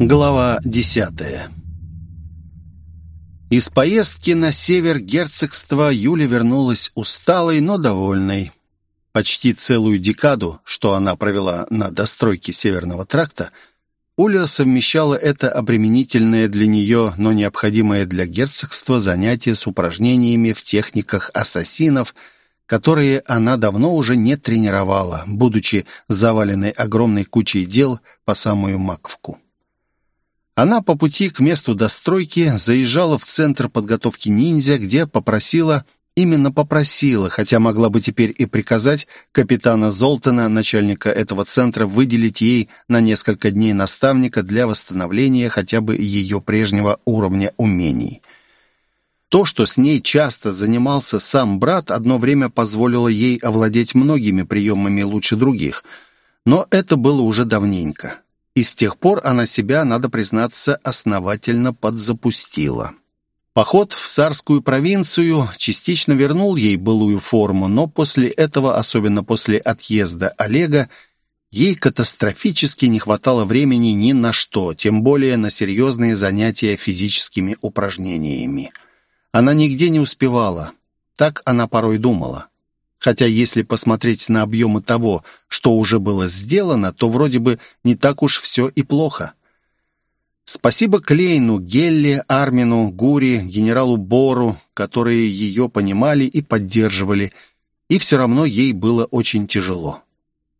Глава десятая Из поездки на север герцогства Юля вернулась усталой, но довольной. Почти целую декаду, что она провела на достройке Северного тракта, Уля совмещала это обременительное для нее, но необходимое для герцогства занятие с упражнениями в техниках ассасинов, которые она давно уже не тренировала, будучи заваленной огромной кучей дел по самую маковку. Она по пути к месту достройки заезжала в центр подготовки ниндзя, где попросила, именно попросила, хотя могла бы теперь и приказать капитана Золтана, начальника этого центра, выделить ей на несколько дней наставника для восстановления хотя бы ее прежнего уровня умений. То, что с ней часто занимался сам брат, одно время позволило ей овладеть многими приемами лучше других, но это было уже давненько и с тех пор она себя, надо признаться, основательно подзапустила. Поход в царскую провинцию частично вернул ей былую форму, но после этого, особенно после отъезда Олега, ей катастрофически не хватало времени ни на что, тем более на серьезные занятия физическими упражнениями. Она нигде не успевала. Так она порой думала. Хотя если посмотреть на объемы того, что уже было сделано, то вроде бы не так уж все и плохо. Спасибо Клейну, Гелле, Армину, Гури, генералу Бору, которые ее понимали и поддерживали, и все равно ей было очень тяжело.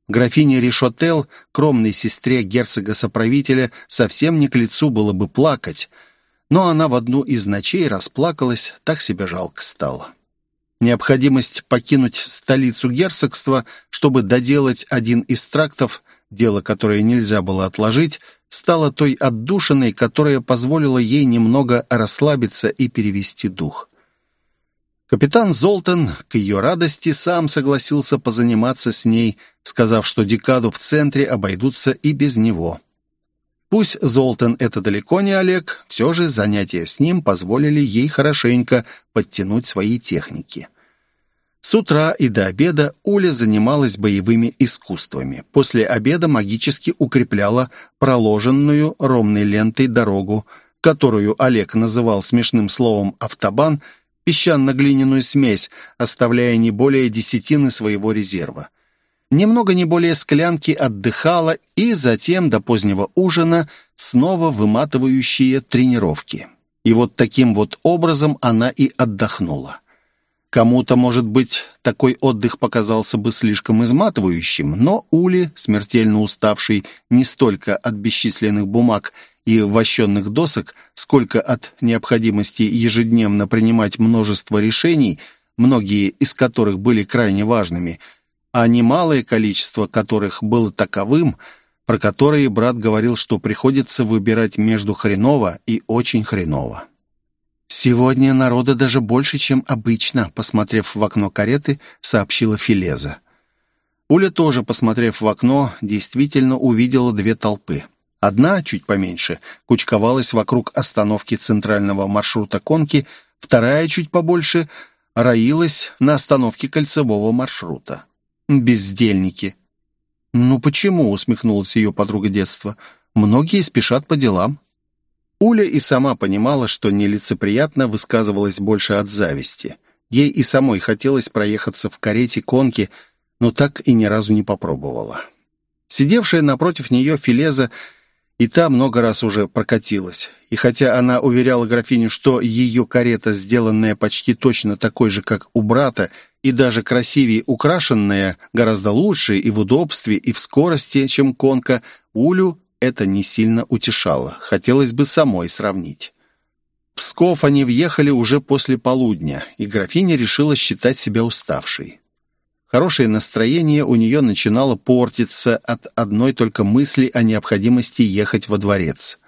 Графине Ришотел, кромной сестре герцога-соправителя, совсем не к лицу было бы плакать, но она в одну из ночей расплакалась, так себе жалко стало. Необходимость покинуть столицу герцогства, чтобы доделать один из трактов, дело, которое нельзя было отложить, стала той отдушиной, которая позволила ей немного расслабиться и перевести дух. Капитан Золтан, к ее радости, сам согласился позаниматься с ней, сказав, что декаду в центре обойдутся и без него. Пусть Золтан это далеко не Олег, все же занятия с ним позволили ей хорошенько подтянуть свои техники. С утра и до обеда Уля занималась боевыми искусствами. После обеда магически укрепляла проложенную ровной лентой дорогу, которую Олег называл смешным словом «автобан», песчано-глиняную смесь, оставляя не более десятины своего резерва немного не более склянки отдыхала и затем до позднего ужина снова выматывающие тренировки. И вот таким вот образом она и отдохнула. Кому-то, может быть, такой отдых показался бы слишком изматывающим, но Ули, смертельно уставший не столько от бесчисленных бумаг и вощенных досок, сколько от необходимости ежедневно принимать множество решений, многие из которых были крайне важными – а немалое количество которых было таковым, про которые брат говорил, что приходится выбирать между хреново и очень хреново. «Сегодня народа даже больше, чем обычно», посмотрев в окно кареты, сообщила Филеза. Уля тоже, посмотрев в окно, действительно увидела две толпы. Одна, чуть поменьше, кучковалась вокруг остановки центрального маршрута конки, вторая, чуть побольше, роилась на остановке кольцевого маршрута. «Бездельники». «Ну почему?» — усмехнулась ее подруга детства. «Многие спешат по делам». Уля и сама понимала, что нелицеприятно высказывалась больше от зависти. Ей и самой хотелось проехаться в карете конки, но так и ни разу не попробовала. Сидевшая напротив нее Филеза и та много раз уже прокатилась. И хотя она уверяла графиню, что ее карета, сделанная почти точно такой же, как у брата, и даже красивее украшенная, гораздо лучше и в удобстве, и в скорости, чем конка, Улю это не сильно утешало. Хотелось бы самой сравнить. Псков они въехали уже после полудня, и графиня решила считать себя уставшей. Хорошее настроение у нее начинало портиться от одной только мысли о необходимости ехать во дворец.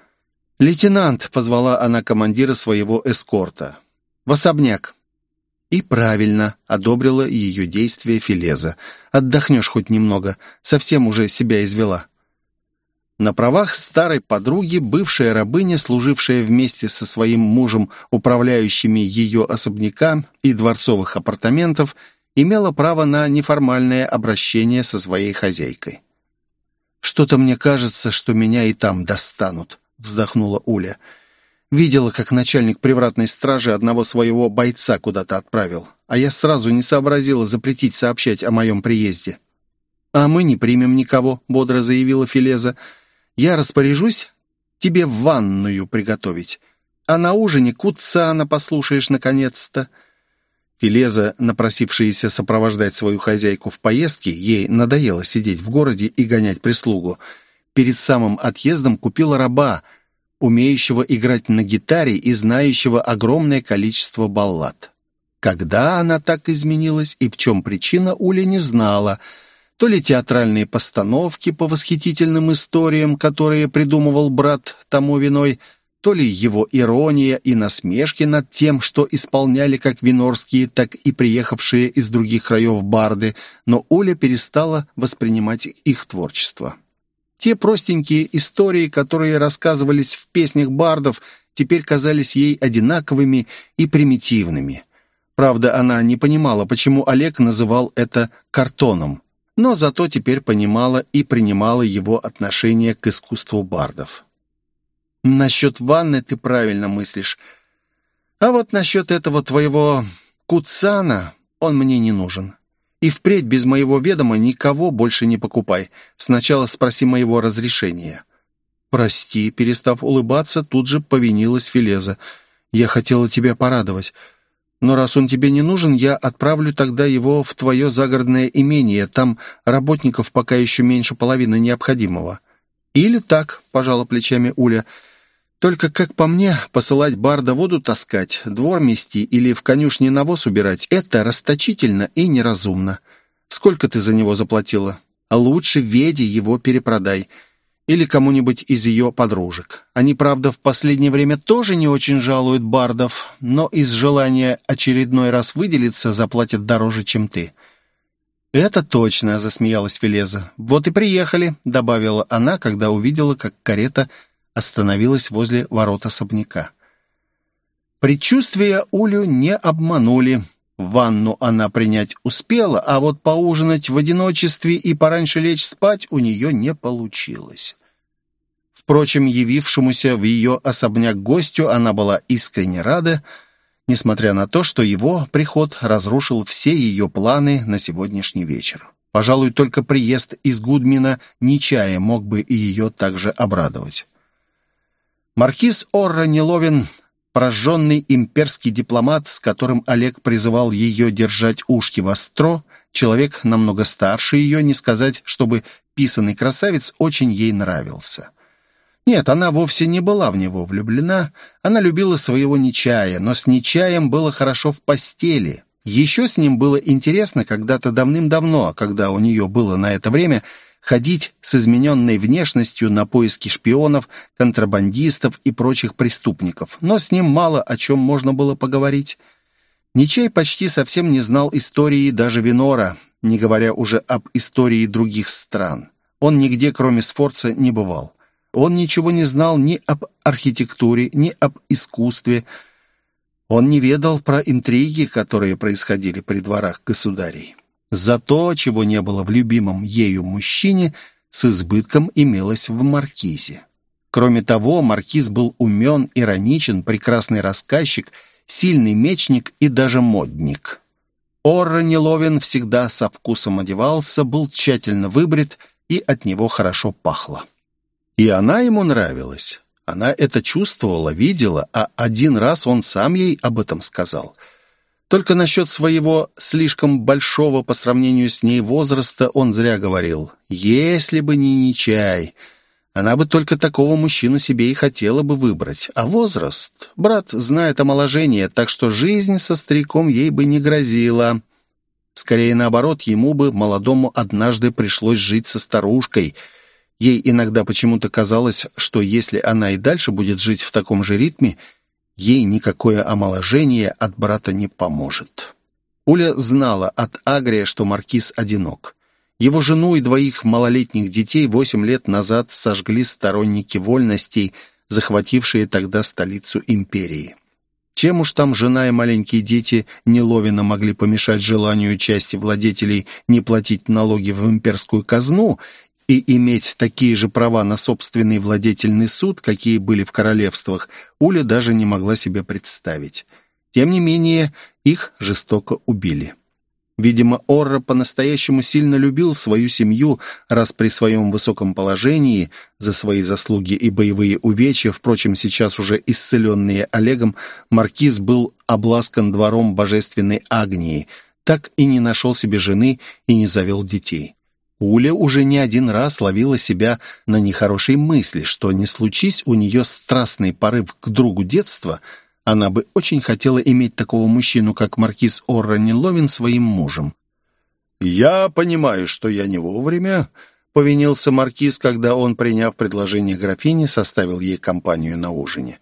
«Лейтенант», — позвала она командира своего эскорта, — «в особняк». «И правильно», — одобрила ее действия Филеза. «Отдохнешь хоть немного, совсем уже себя извела». На правах старой подруги бывшая рабыня, служившая вместе со своим мужем управляющими ее особняка и дворцовых апартаментов, имела право на неформальное обращение со своей хозяйкой. «Что-то мне кажется, что меня и там достанут», вздохнула Уля. «Видела, как начальник привратной стражи одного своего бойца куда-то отправил, а я сразу не сообразила запретить сообщать о моем приезде». «А мы не примем никого», — бодро заявила Филеза. «Я распоряжусь тебе ванную приготовить, а на ужине куцана послушаешь наконец-то». Филеза, напросившаяся сопровождать свою хозяйку в поездке, ей надоело сидеть в городе и гонять прислугу. Перед самым отъездом купила раба, умеющего играть на гитаре и знающего огромное количество баллад. Когда она так изменилась и в чем причина, Уля не знала. То ли театральные постановки по восхитительным историям, которые придумывал брат тому виной – то ли его ирония и насмешки над тем, что исполняли как винорские, так и приехавшие из других краев барды, но Оля перестала воспринимать их творчество. Те простенькие истории, которые рассказывались в песнях бардов, теперь казались ей одинаковыми и примитивными. Правда, она не понимала, почему Олег называл это «картоном», но зато теперь понимала и принимала его отношение к искусству бардов. Насчет ванны ты правильно мыслишь. А вот насчет этого твоего куцана он мне не нужен. И впредь без моего ведома никого больше не покупай. Сначала спроси моего разрешения». «Прости», — перестав улыбаться, тут же повинилась Филеза. «Я хотела тебя порадовать. Но раз он тебе не нужен, я отправлю тогда его в твое загородное имение. Там работников пока еще меньше половины необходимого». «Или так», — пожала плечами Уля, — только, как по мне, посылать барда воду таскать, двор мести или в конюшне навоз убирать — это расточительно и неразумно. Сколько ты за него заплатила? А лучше Веде его перепродай. Или кому-нибудь из ее подружек. Они, правда, в последнее время тоже не очень жалуют бардов, но из желания очередной раз выделиться заплатят дороже, чем ты». «Это точно», — засмеялась Филеза. «Вот и приехали», — добавила она, когда увидела, как карета остановилась возле ворот особняка. Предчувствия Улю не обманули. Ванну она принять успела, а вот поужинать в одиночестве и пораньше лечь спать у нее не получилось. Впрочем, явившемуся в ее особняк гостю она была искренне рада, несмотря на то, что его приход разрушил все ее планы на сегодняшний вечер. Пожалуй, только приезд из Гудмина Нечая мог бы и ее также обрадовать. Маркиз Орра Неловин, прожженный имперский дипломат, с которым Олег призывал ее держать ушки востро, человек намного старше ее, не сказать, чтобы писанный красавец очень ей нравился. Нет, она вовсе не была в него влюблена, она любила своего Нечая, но с Нечаем было хорошо в постели. Еще с ним было интересно когда-то давным-давно, когда у нее было на это время – ходить с измененной внешностью на поиски шпионов, контрабандистов и прочих преступников, но с ним мало о чем можно было поговорить. Ничей почти совсем не знал истории даже Винора, не говоря уже об истории других стран. Он нигде, кроме Сфорца, не бывал. Он ничего не знал ни об архитектуре, ни об искусстве. Он не ведал про интриги, которые происходили при дворах государей. Зато, чего не было в любимом ею мужчине, с избытком имелось в маркизе. Кроме того, маркиз был умен, ироничен, прекрасный рассказчик, сильный мечник и даже модник. Орра Неловин всегда со вкусом одевался, был тщательно выбрит, и от него хорошо пахло. И она ему нравилась. Она это чувствовала, видела, а один раз он сам ей об этом сказал — только насчет своего слишком большого по сравнению с ней возраста он зря говорил. Если бы не Нечай, она бы только такого мужчину себе и хотела бы выбрать. А возраст? Брат знает омоложение, так что жизнь со стариком ей бы не грозила. Скорее наоборот, ему бы, молодому, однажды пришлось жить со старушкой. Ей иногда почему-то казалось, что если она и дальше будет жить в таком же ритме, ей никакое омоложение от брата не поможет. Уля знала от Агрия, что маркиз одинок. Его жену и двоих малолетних детей восемь лет назад сожгли сторонники вольностей, захватившие тогда столицу империи. Чем уж там жена и маленькие дети неловено могли помешать желанию части владетелей не платить налоги в имперскую казну и иметь такие же права на собственный владетельный суд, какие были в королевствах, Уля даже не могла себе представить. Тем не менее, их жестоко убили. Видимо, Орра по-настоящему сильно любил свою семью, раз при своем высоком положении, за свои заслуги и боевые увечья, впрочем, сейчас уже исцеленные Олегом, маркиз был обласкан двором божественной Агнии, так и не нашел себе жены и не завел детей. Уля уже не один раз ловила себя на нехорошей мысли, что не случись у нее страстный порыв к другу детства – она бы очень хотела иметь такого мужчину, как маркиз Оррани Ловин, своим мужем. «Я понимаю, что я не вовремя», — повинился маркиз, когда он, приняв предложение графини, составил ей компанию на ужине.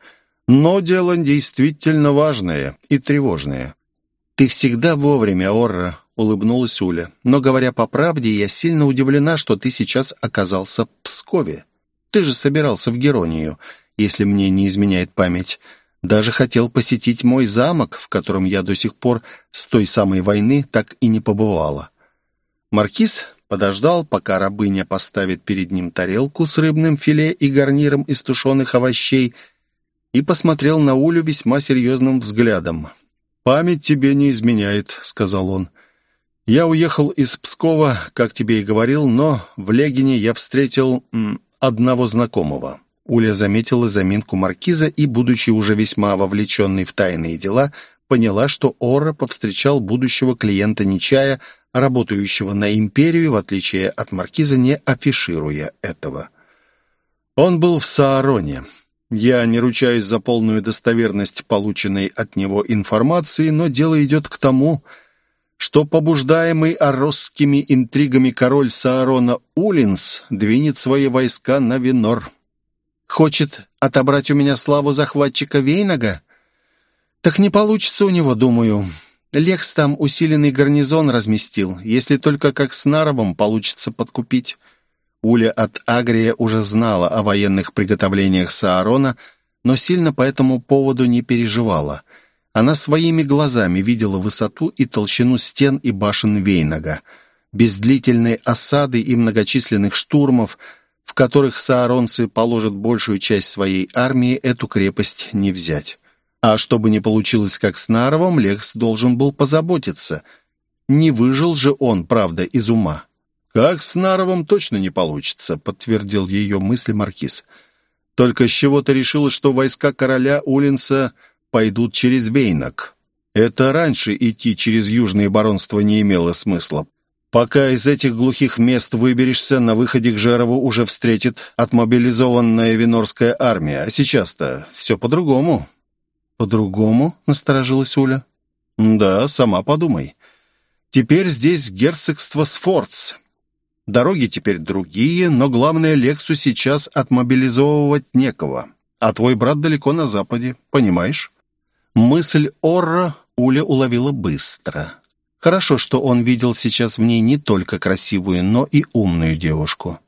«Но дело действительно важное и тревожное». «Ты всегда вовремя, Орра», — улыбнулась Уля. «Но, говоря по правде, я сильно удивлена, что ты сейчас оказался в Пскове. Ты же собирался в Геронию, если мне не изменяет память. Даже хотел посетить мой замок, в котором я до сих пор с той самой войны так и не побывала. Маркиз подождал, пока рабыня поставит перед ним тарелку с рыбным филе и гарниром из тушеных овощей, и посмотрел на Улю весьма серьезным взглядом. «Память тебе не изменяет», — сказал он. «Я уехал из Пскова, как тебе и говорил, но в Легине я встретил м, одного знакомого». Уля заметила заминку маркиза и, будучи уже весьма вовлеченной в тайные дела, поняла, что Ора повстречал будущего клиента Нечая, работающего на империю, в отличие от маркиза, не афишируя этого. Он был в Саароне. Я не ручаюсь за полную достоверность полученной от него информации, но дело идет к тому, что побуждаемый аросскими интригами король Саарона Улинс двинет свои войска на Винор. Хочет отобрать у меня славу захватчика Вейнага? Так не получится у него, думаю. Лекс там усиленный гарнизон разместил, если только как с Наровым получится подкупить. Уля от Агрия уже знала о военных приготовлениях Саарона, но сильно по этому поводу не переживала. Она своими глазами видела высоту и толщину стен и башен Вейнага. Без длительной осады и многочисленных штурмов – в которых сааронцы положат большую часть своей армии, эту крепость не взять. А чтобы не получилось как с Наровом, Лекс должен был позаботиться. Не выжил же он, правда, из ума. «Как с Наровом точно не получится», — подтвердил ее мысли Маркиз. «Только с чего ты решила, что войска короля Улинса пойдут через Вейнок?» Это раньше идти через южные баронства не имело смысла. Пока из этих глухих мест выберешься, на выходе к Жерову уже встретит отмобилизованная винорская армия. А сейчас-то все по-другому». «По-другому?» — насторожилась Уля. «Да, сама подумай. Теперь здесь герцогство Сфорц. Дороги теперь другие, но главное, Лексу сейчас отмобилизовывать некого. А твой брат далеко на западе, понимаешь?» Мысль Орра Уля уловила быстро. Хорошо, что он видел сейчас в ней не только красивую, но и умную девушку.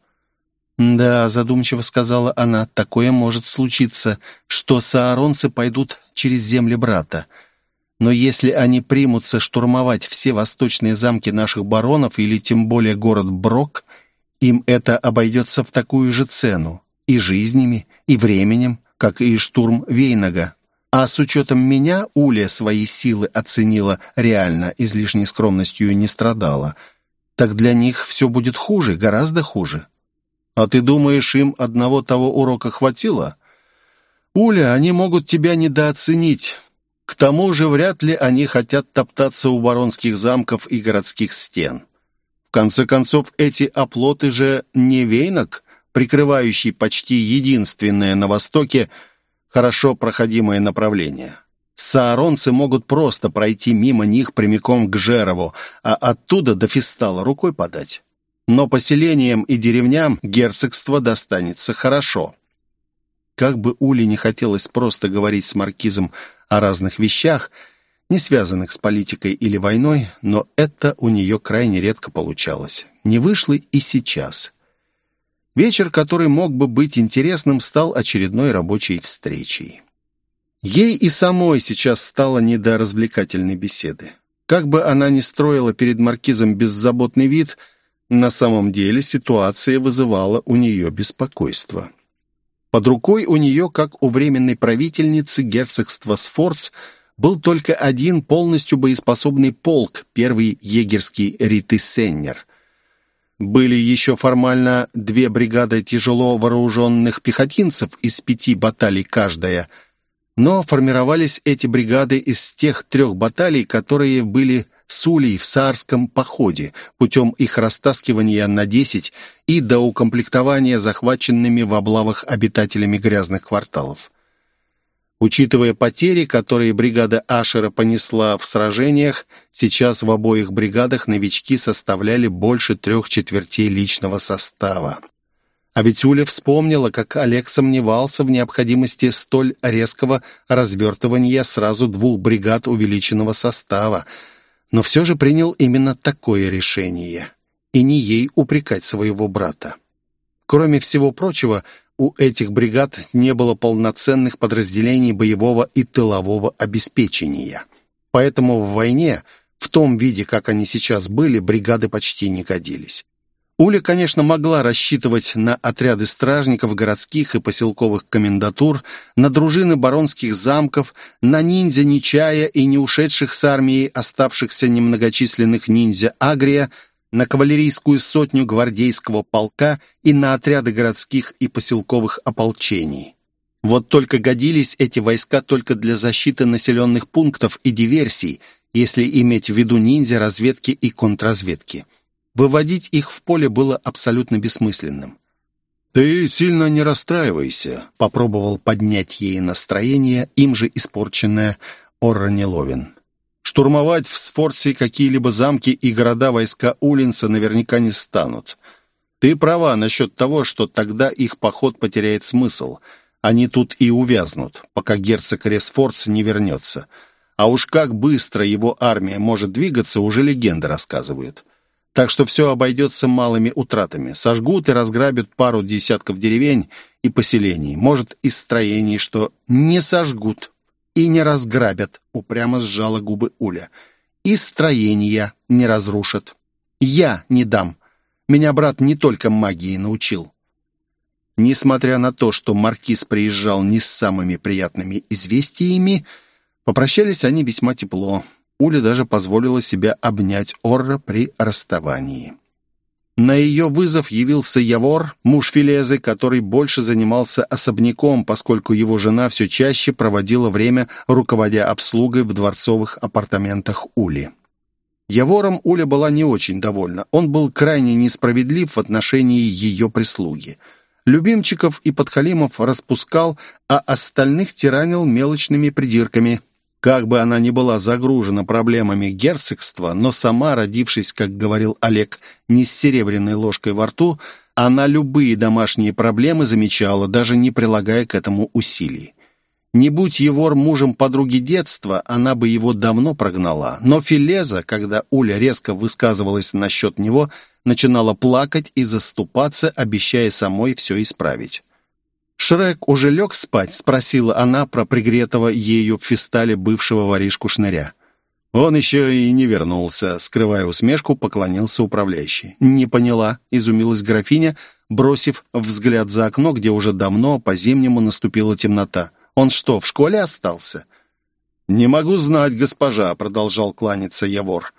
«Да», — задумчиво сказала она, — «такое может случиться, что сааронцы пойдут через земли брата. Но если они примутся штурмовать все восточные замки наших баронов или тем более город Брок, им это обойдется в такую же цену и жизнями, и временем, как и штурм Вейнага. А с учетом меня Уля свои силы оценила реально, излишней скромностью не страдала. Так для них все будет хуже, гораздо хуже. А ты думаешь, им одного того урока хватило? Уля, они могут тебя недооценить. К тому же вряд ли они хотят топтаться у баронских замков и городских стен. В конце концов, эти оплоты же не вейнок, прикрывающий почти единственное на Востоке хорошо проходимое направление. Сааронцы могут просто пройти мимо них прямиком к Жерову, а оттуда до Фистала рукой подать. Но поселениям и деревням герцогство достанется хорошо. Как бы Уле не хотелось просто говорить с маркизом о разных вещах, не связанных с политикой или войной, но это у нее крайне редко получалось. Не вышло и сейчас. Вечер, который мог бы быть интересным, стал очередной рабочей встречей. Ей и самой сейчас стало не до развлекательной беседы. Как бы она ни строила перед маркизом беззаботный вид, На самом деле ситуация вызывала у нее беспокойство. Под рукой у нее, как у временной правительницы герцогства Сфорц, был только один полностью боеспособный полк, первый егерский Ритысеннер. Были еще формально две бригады тяжело вооруженных пехотинцев из пяти баталий каждая, но формировались эти бригады из тех трех баталий, которые были с Улей в Саарском походе путем их растаскивания на 10 и до укомплектования захваченными в облавах обитателями грязных кварталов. Учитывая потери, которые бригада Ашера понесла в сражениях, сейчас в обоих бригадах новички составляли больше трех четвертей личного состава. А ведь Уля вспомнила, как Олег сомневался в необходимости столь резкого развертывания сразу двух бригад увеличенного состава, но все же принял именно такое решение. И не ей упрекать своего брата. Кроме всего прочего, у этих бригад не было полноценных подразделений боевого и тылового обеспечения. Поэтому в войне, в том виде, как они сейчас были, бригады почти не годились. Уля, конечно, могла рассчитывать на отряды стражников городских и поселковых комендатур, на дружины баронских замков, на ниндзя Нечая и не ушедших с армией оставшихся немногочисленных ниндзя Агрия, на кавалерийскую сотню гвардейского полка и на отряды городских и поселковых ополчений. Вот только годились эти войска только для защиты населенных пунктов и диверсий, если иметь в виду ниндзя, разведки и контрразведки. Выводить их в поле было абсолютно бессмысленным. «Ты сильно не расстраивайся», — попробовал поднять ей настроение, им же испорченное Орраниловин. «Штурмовать в Сфорце какие-либо замки и города войска Улинса наверняка не станут. Ты права насчет того, что тогда их поход потеряет смысл. Они тут и увязнут, пока герцог Ресфорц не вернется. А уж как быстро его армия может двигаться, уже легенды рассказывают». Так что все обойдется малыми утратами. Сожгут и разграбят пару десятков деревень и поселений. Может, и строений, что не сожгут и не разграбят, упрямо сжала губы Уля. И строения не разрушат. Я не дам. Меня брат не только магии научил. Несмотря на то, что маркиз приезжал не с самыми приятными известиями, попрощались они весьма тепло. Уля даже позволила себя обнять Орра при расставании. На ее вызов явился Явор, муж Филезы, который больше занимался особняком, поскольку его жена все чаще проводила время, руководя обслугой в дворцовых апартаментах Ули. Явором Уля была не очень довольна. Он был крайне несправедлив в отношении ее прислуги. Любимчиков и подхалимов распускал, а остальных тиранил мелочными придирками – как бы она ни была загружена проблемами герцогства, но сама, родившись, как говорил Олег, не с серебряной ложкой во рту, она любые домашние проблемы замечала, даже не прилагая к этому усилий. Не будь Евор мужем подруги детства, она бы его давно прогнала. Но Филеза, когда Уля резко высказывалась насчет него, начинала плакать и заступаться, обещая самой все исправить. «Шрек уже лег спать?» — спросила она про пригретого ею в фистале бывшего воришку-шныря. Он еще и не вернулся, скрывая усмешку, поклонился управляющий. «Не поняла», — изумилась графиня, бросив взгляд за окно, где уже давно по-зимнему наступила темнота. «Он что, в школе остался?» «Не могу знать, госпожа», — продолжал кланяться Явор.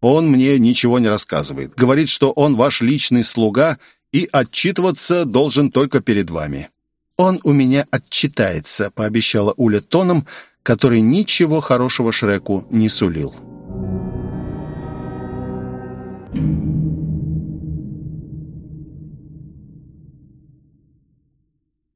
«Он мне ничего не рассказывает. Говорит, что он ваш личный слуга и отчитываться должен только перед вами». «Он у меня отчитается», — пообещала Уля тоном, который ничего хорошего Шреку не сулил.